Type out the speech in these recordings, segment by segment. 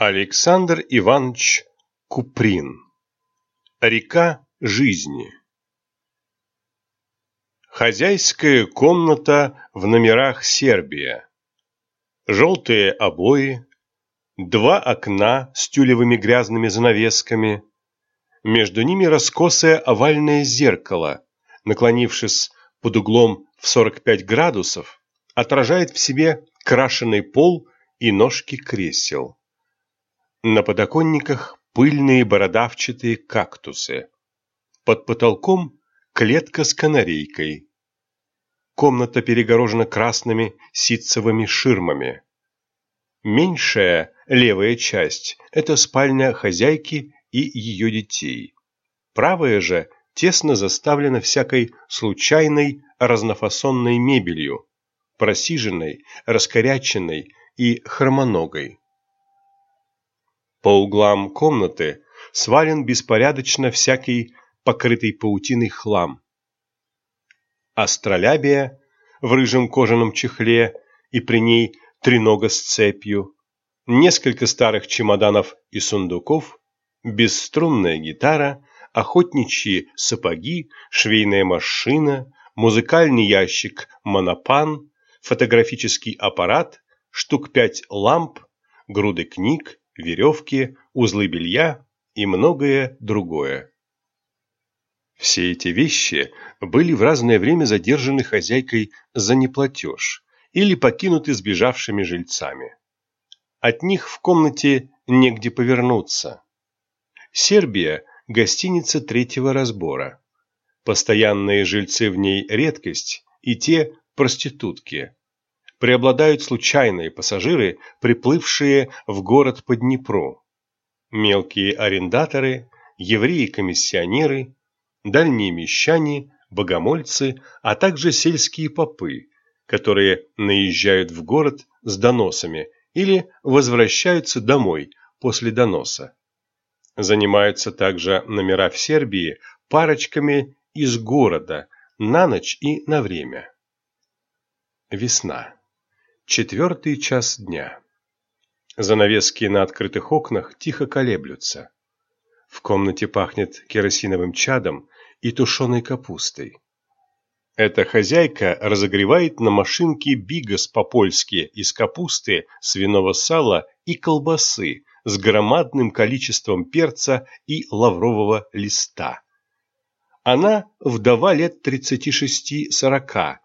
Александр Иванович Куприн. Река жизни. Хозяйская комната в номерах Сербия. Желтые обои, два окна с тюлевыми грязными занавесками, между ними раскосое овальное зеркало, наклонившись под углом в 45 градусов, отражает в себе крашеный пол и ножки кресел. На подоконниках пыльные бородавчатые кактусы. Под потолком клетка с канарейкой. Комната перегорожена красными ситцевыми ширмами. Меньшая, левая часть – это спальня хозяйки и ее детей. Правая же тесно заставлена всякой случайной разнофасонной мебелью, просиженной, раскоряченной и хромоногой. По углам комнаты свален беспорядочно всякий покрытый паутиной хлам. Астролябия в рыжем кожаном чехле и при ней тренога с цепью, несколько старых чемоданов и сундуков, бесструнная гитара, охотничьи сапоги, швейная машина, музыкальный ящик монопан, фотографический аппарат, штук пять ламп, груды книг, веревки, узлы белья и многое другое. Все эти вещи были в разное время задержаны хозяйкой за неплатеж или покинуты сбежавшими жильцами. От них в комнате негде повернуться. Сербия – гостиница третьего разбора. Постоянные жильцы в ней редкость, и те – проститутки преобладают случайные пассажиры, приплывшие в город по Днепру. Мелкие арендаторы, евреи-комиссионеры, дальние мещане, богомольцы, а также сельские попы, которые наезжают в город с доносами или возвращаются домой после доноса. Занимаются также номера в Сербии парочками из города на ночь и на время. Весна. Четвертый час дня. Занавески на открытых окнах тихо колеблются. В комнате пахнет керосиновым чадом и тушеной капустой. Эта хозяйка разогревает на машинке бигос по-польски из капусты, свиного сала и колбасы с громадным количеством перца и лаврового листа. Она вдова лет 36-40,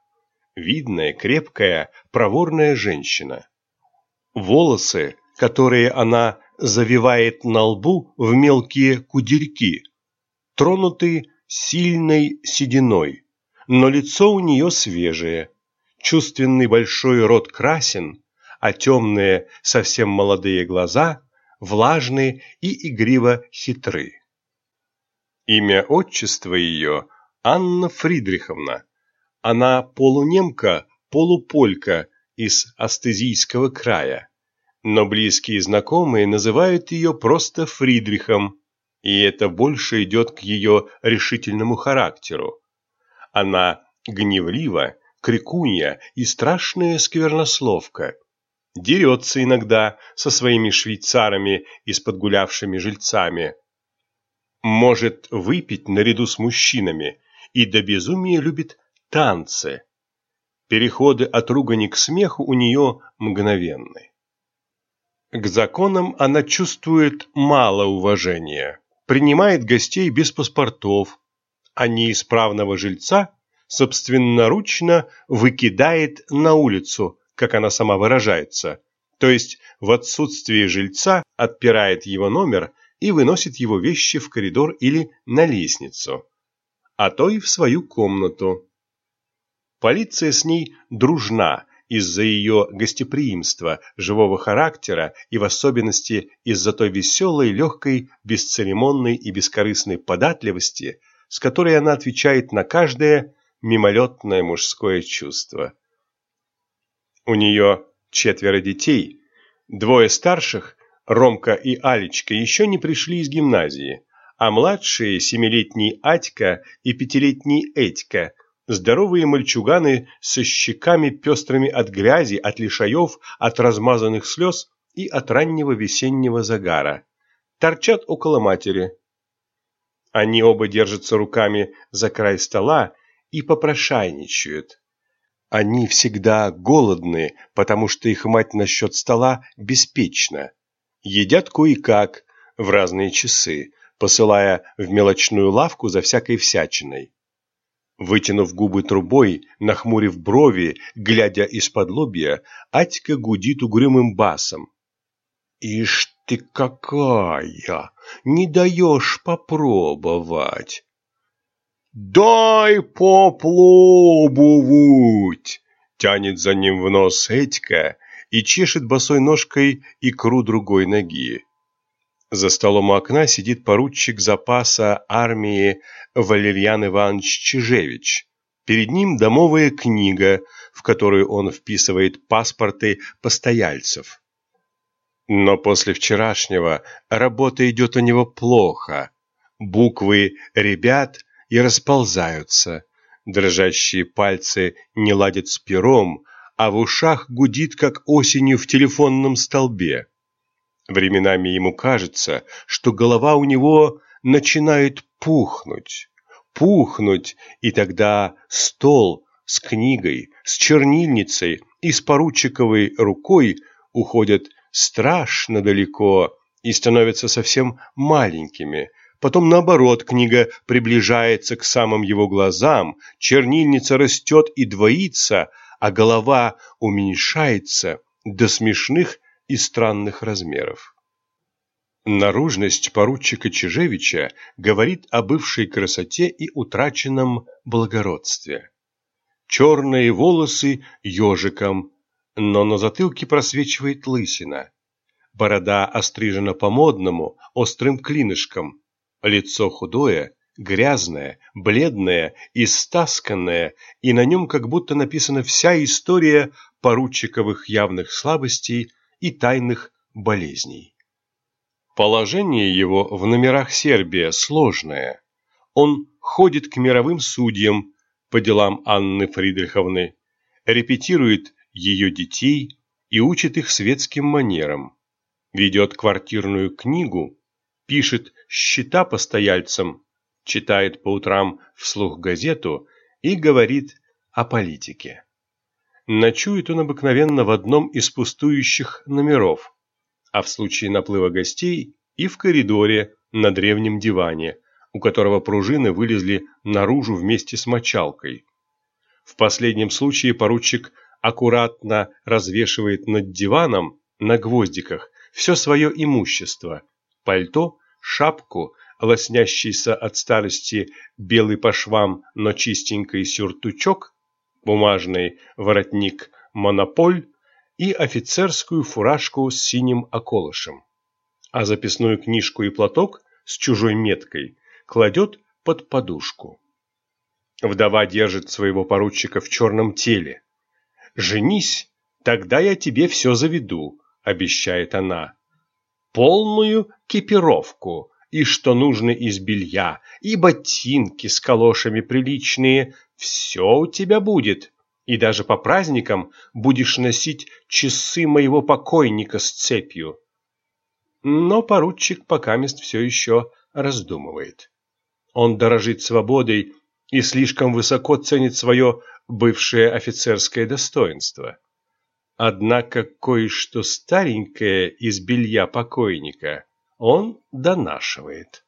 видная, крепкая, проворная женщина. Волосы, которые она завивает на лбу в мелкие кудельки, тронуты сильной сединой, но лицо у нее свежее, чувственный большой рот красен, а темные, совсем молодые глаза влажные и игриво хитры. Имя отчества ее Анна Фридриховна, она полунемка, полуполька из Астезийского края, но близкие знакомые называют ее просто Фридрихом, и это больше идет к ее решительному характеру. Она гневлива, крикунья и страшная сквернословка. Дерется иногда со своими швейцарами и с подгулявшими жильцами. Может выпить наряду с мужчинами и до безумия любит танцы. Переходы от ругани к смеху у нее мгновенны. К законам она чувствует мало уважения, принимает гостей без паспортов, а неисправного жильца собственноручно выкидает на улицу, как она сама выражается, то есть в отсутствие жильца отпирает его номер и выносит его вещи в коридор или на лестницу, а то и в свою комнату. Полиция с ней дружна из-за ее гостеприимства, живого характера и в особенности из-за той веселой, легкой, бесцеремонной и бескорыстной податливости, с которой она отвечает на каждое мимолетное мужское чувство. У нее четверо детей, двое старших, Ромка и Алечка, еще не пришли из гимназии, а младшие, семилетний Атька и пятилетний Этька – Здоровые мальчуганы со щеками пестрыми от грязи, от лишаев, от размазанных слез и от раннего весеннего загара. Торчат около матери. Они оба держатся руками за край стола и попрошайничают. Они всегда голодны, потому что их мать насчет стола беспечна. Едят кое-как, в разные часы, посылая в мелочную лавку за всякой всячиной. Вытянув губы трубой, нахмурив брови, глядя из-под лобья, Атька гудит угрюмым басом. «Ишь ты какая! Не даешь попробовать!» «Дай попробовать!» Тянет за ним в нос Этька и чешет босой ножкой икру другой ноги. За столом у окна сидит поручик запаса армии Валерьян Иванович Чижевич. Перед ним домовая книга, в которую он вписывает паспорты постояльцев. Но после вчерашнего работа идет у него плохо. Буквы «ребят» и расползаются. Дрожащие пальцы не ладят с пером, а в ушах гудит, как осенью в телефонном столбе. Временами ему кажется, что голова у него начинает пухнуть. Пухнуть, и тогда стол с книгой, с чернильницей и с поручиковой рукой уходят страшно далеко и становятся совсем маленькими – Потом, наоборот, книга приближается к самым его глазам, чернильница растет и двоится, а голова уменьшается до смешных и странных размеров. Наружность поручика Чижевича говорит о бывшей красоте и утраченном благородстве. Черные волосы ежиком, но на затылке просвечивает лысина. Борода острижена по-модному, острым клинышком – Лицо худое, грязное, бледное и стасканное, и на нем как будто написана вся история поручиковых явных слабостей и тайных болезней. Положение его в номерах Сербия сложное. Он ходит к мировым судьям по делам Анны Фридриховны, репетирует ее детей и учит их светским манерам, ведет квартирную книгу, пишет счета постояльцам, читает по утрам вслух газету и говорит о политике. Ночует он обыкновенно в одном из пустующих номеров, а в случае наплыва гостей и в коридоре на древнем диване, у которого пружины вылезли наружу вместе с мочалкой. В последнем случае поручик аккуратно развешивает над диваном на гвоздиках все свое имущество – пальто, шапку, лоснящийся от старости белый по швам, но чистенький сюртучок, бумажный воротник монополь и офицерскую фуражку с синим околышем. А записную книжку и платок с чужой меткой кладет под подушку. Вдова держит своего поручика в черном теле. «Женись, тогда я тебе все заведу», — обещает она полную кипировку, и что нужно из белья, и ботинки с калошами приличные, все у тебя будет. И даже по праздникам будешь носить часы моего покойника с цепью. Но поручик пока мест все еще раздумывает. Он дорожит свободой и слишком высоко ценит свое бывшее офицерское достоинство. Однако кое-что старенькое из белья покойника он донашивает.